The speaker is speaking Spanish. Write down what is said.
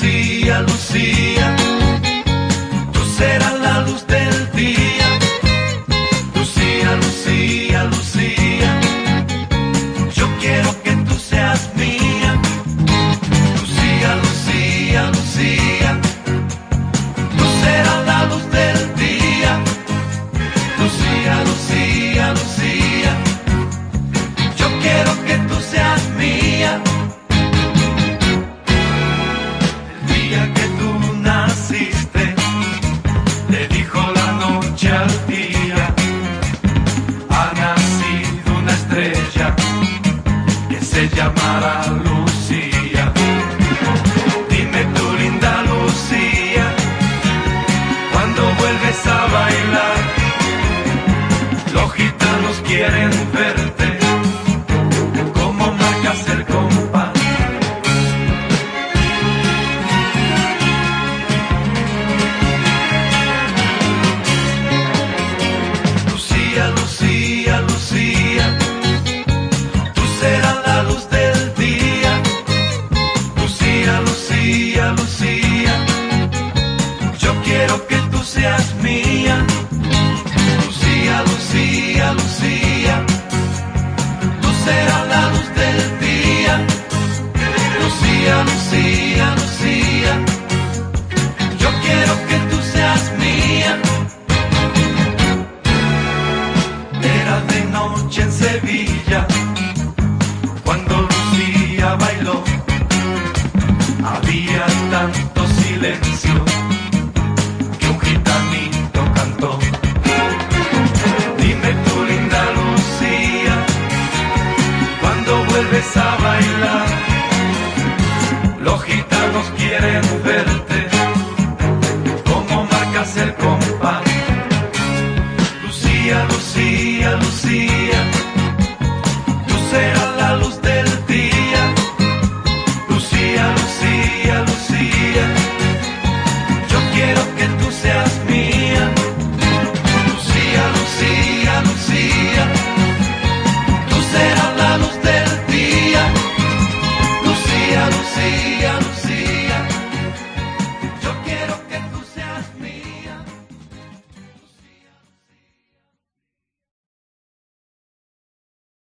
Lucía, Lucía, le dijo la noche al día, ha nacido una estrella que se llamará Lucía. Dime tu linda Lucía, cuando vuelves a bailar, los gitanos quieren verte, seas. Lucía, Lucía, Lucía, tú serás la luz del día. Lucía, Lucía, Lucía, yo quiero que tú seas mía. Era de noche en Sevilla, cuando Lucía bailó, había tanto silencio a bailar. Los gitanos quieren verte, como marcas el compás. Lucía, Lucía, Lucía.